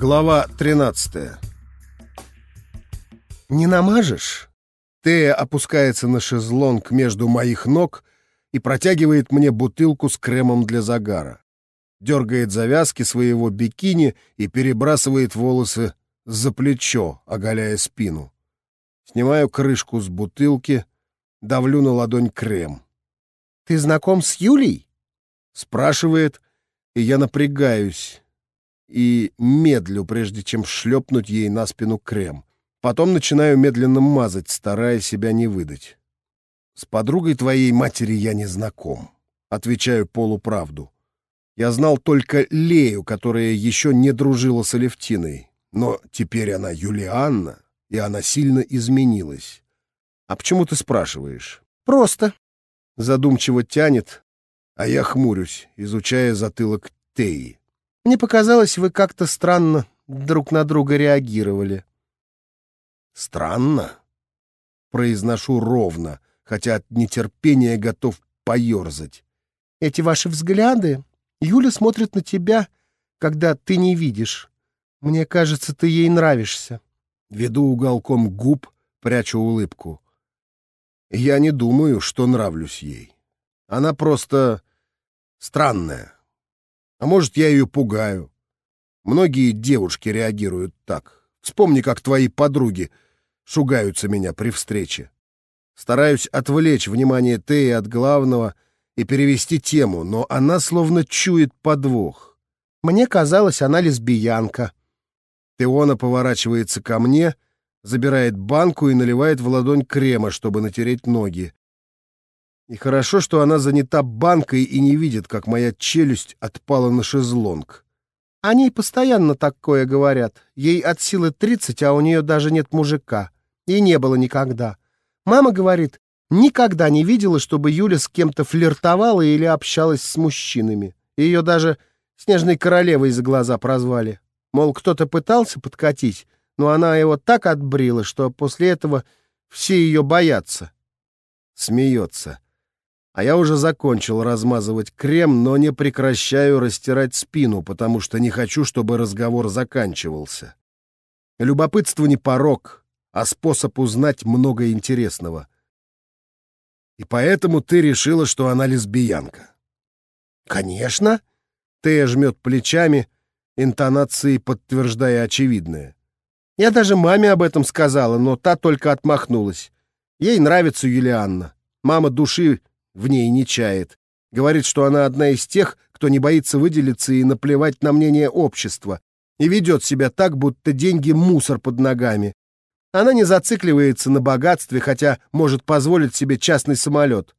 Глава 13 «Не намажешь?» Тея опускается на шезлонг между моих ног и протягивает мне бутылку с кремом для загара. Дергает завязки своего бикини и перебрасывает волосы за плечо, оголяя спину. Снимаю крышку с бутылки, давлю на ладонь крем. «Ты знаком с Юлей?» Спрашивает, и я напрягаюсь и медлю, прежде чем шлепнуть ей на спину крем. Потом начинаю медленно мазать, стараясь себя не выдать. «С подругой твоей матери я не знаком», — отвечаю полуправду. Я знал только Лею, которая еще не дружила с Алевтиной, но теперь она Юлианна, и она сильно изменилась. А почему ты спрашиваешь? Просто. Задумчиво тянет, а я хмурюсь, изучая затылок Теи. Мне показалось, вы как-то странно друг на друга реагировали. Странно? Произношу ровно, хотя от нетерпения готов поерзать. Эти ваши взгляды... Юля смотрит на тебя, когда ты не видишь. Мне кажется, ты ей нравишься. Веду уголком губ, прячу улыбку. Я не думаю, что нравлюсь ей. Она просто странная. А может, я ее пугаю. Многие девушки реагируют так. Вспомни, как твои подруги шугаются меня при встрече. Стараюсь отвлечь внимание Теи от главного и перевести тему, но она словно чует подвох. Мне казалось, она лесбиянка. Теона поворачивается ко мне, забирает банку и наливает в ладонь крема, чтобы натереть ноги. И хорошо, что она занята банкой и не видит, как моя челюсть отпала на шезлонг. О ней постоянно такое говорят. Ей от силы тридцать, а у нее даже нет мужика. И не было никогда. Мама говорит, никогда не видела, чтобы Юля с кем-то флиртовала или общалась с мужчинами. Ее даже Снежной Королевой за глаза прозвали. Мол, кто-то пытался подкатить, но она его так отбрила, что после этого все ее боятся. Смеется. А я уже закончил размазывать крем, но не прекращаю растирать спину, потому что не хочу, чтобы разговор заканчивался. Любопытство не порог, а способ узнать много интересного. И поэтому ты решила, что она лесбиянка. Конечно. Тея жмет плечами, интонацией подтверждая очевидное. Я даже маме об этом сказала, но та только отмахнулась. Ей нравится Юлианна. Мама души в ней не чает. Говорит, что она одна из тех, кто не боится выделиться и наплевать на мнение общества, и ведет себя так, будто деньги — мусор под ногами. Она не зацикливается на богатстве, хотя может позволить себе частный самолет.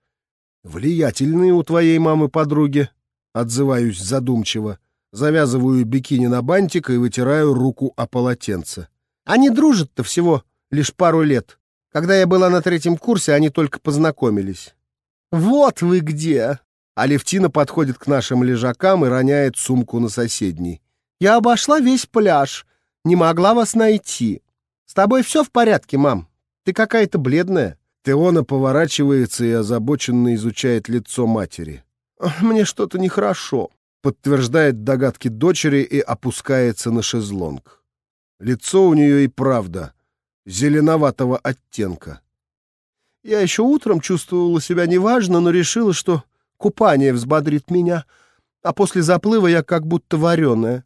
«Влиятельные у твоей мамы подруги», — отзываюсь задумчиво. Завязываю бикини на бантик и вытираю руку о полотенце. Они дружат-то всего лишь пару лет. Когда я была на третьем курсе, они только познакомились. «Вот вы где!» Алевтина подходит к нашим лежакам и роняет сумку на соседний. «Я обошла весь пляж. Не могла вас найти. С тобой все в порядке, мам? Ты какая-то бледная». Теона поворачивается и озабоченно изучает лицо матери. «Мне что-то нехорошо», — подтверждает догадки дочери и опускается на шезлонг. Лицо у нее и правда зеленоватого оттенка. Я еще утром чувствовала себя неважно, но решила, что купание взбодрит меня, а после заплыва я как будто вареная.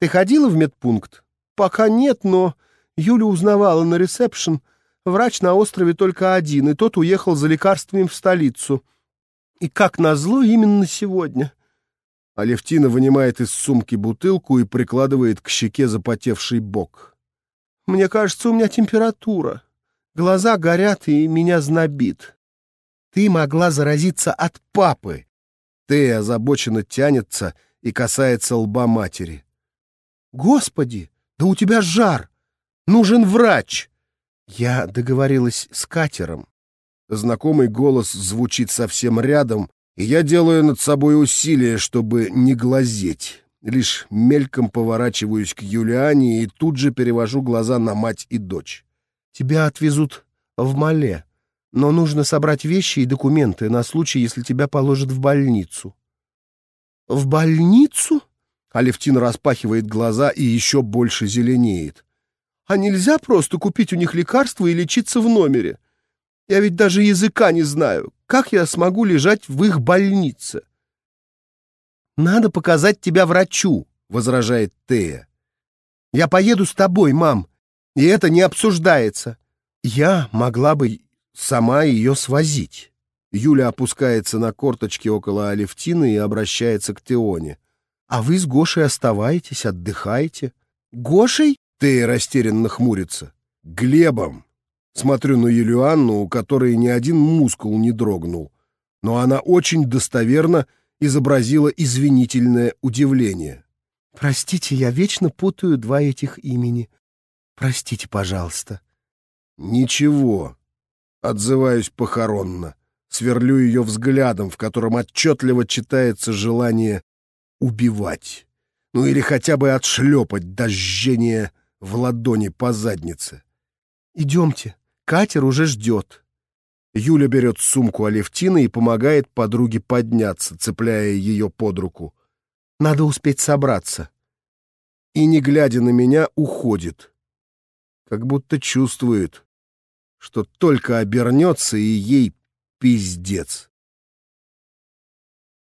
Ты ходила в медпункт? Пока нет, но Юля узнавала на ресепшн. Врач на острове только один, и тот уехал за лекарствами в столицу. И как назло именно сегодня. Алевтина вынимает из сумки бутылку и прикладывает к щеке запотевший бок. «Мне кажется, у меня температура», Глаза горят, и меня знобит. Ты могла заразиться от папы. Ты озабоченно тянется и касается лба матери. Господи, да у тебя жар! Нужен врач! Я договорилась с катером. Знакомый голос звучит совсем рядом, и я делаю над собой усилие, чтобы не глазеть. Лишь мельком поворачиваюсь к Юлиане и тут же перевожу глаза на мать и дочь. Тебя отвезут в Мале, но нужно собрать вещи и документы на случай, если тебя положат в больницу». «В больницу?» Алевтина распахивает глаза и еще больше зеленеет. «А нельзя просто купить у них лекарства и лечиться в номере? Я ведь даже языка не знаю. Как я смогу лежать в их больнице?» «Надо показать тебя врачу», — возражает Тея. «Я поеду с тобой, мам, и это не обсуждается. Я могла бы сама ее свозить». Юля опускается на корточки около Алевтины и обращается к Теоне. «А вы с Гошей оставайтесь, отдыхайте». «Гошей?» — Тея растерянно хмурится. «Глебом». Смотрю на Юлианну, у которой ни один мускул не дрогнул. Но она очень достоверно изобразила извинительное удивление. «Простите, я вечно путаю два этих имени. Простите, пожалуйста». «Ничего», — отзываюсь похоронно, сверлю ее взглядом, в котором отчетливо читается желание убивать. Ну или хотя бы отшлепать до жжения в ладони по заднице. «Идемте, катер уже ждет». Юля берет сумку Алевтины и помогает подруге подняться, цепляя ее под руку. «Надо успеть собраться». И, не глядя на меня, уходит. Как будто чувствует, что только обернется и ей пиздец.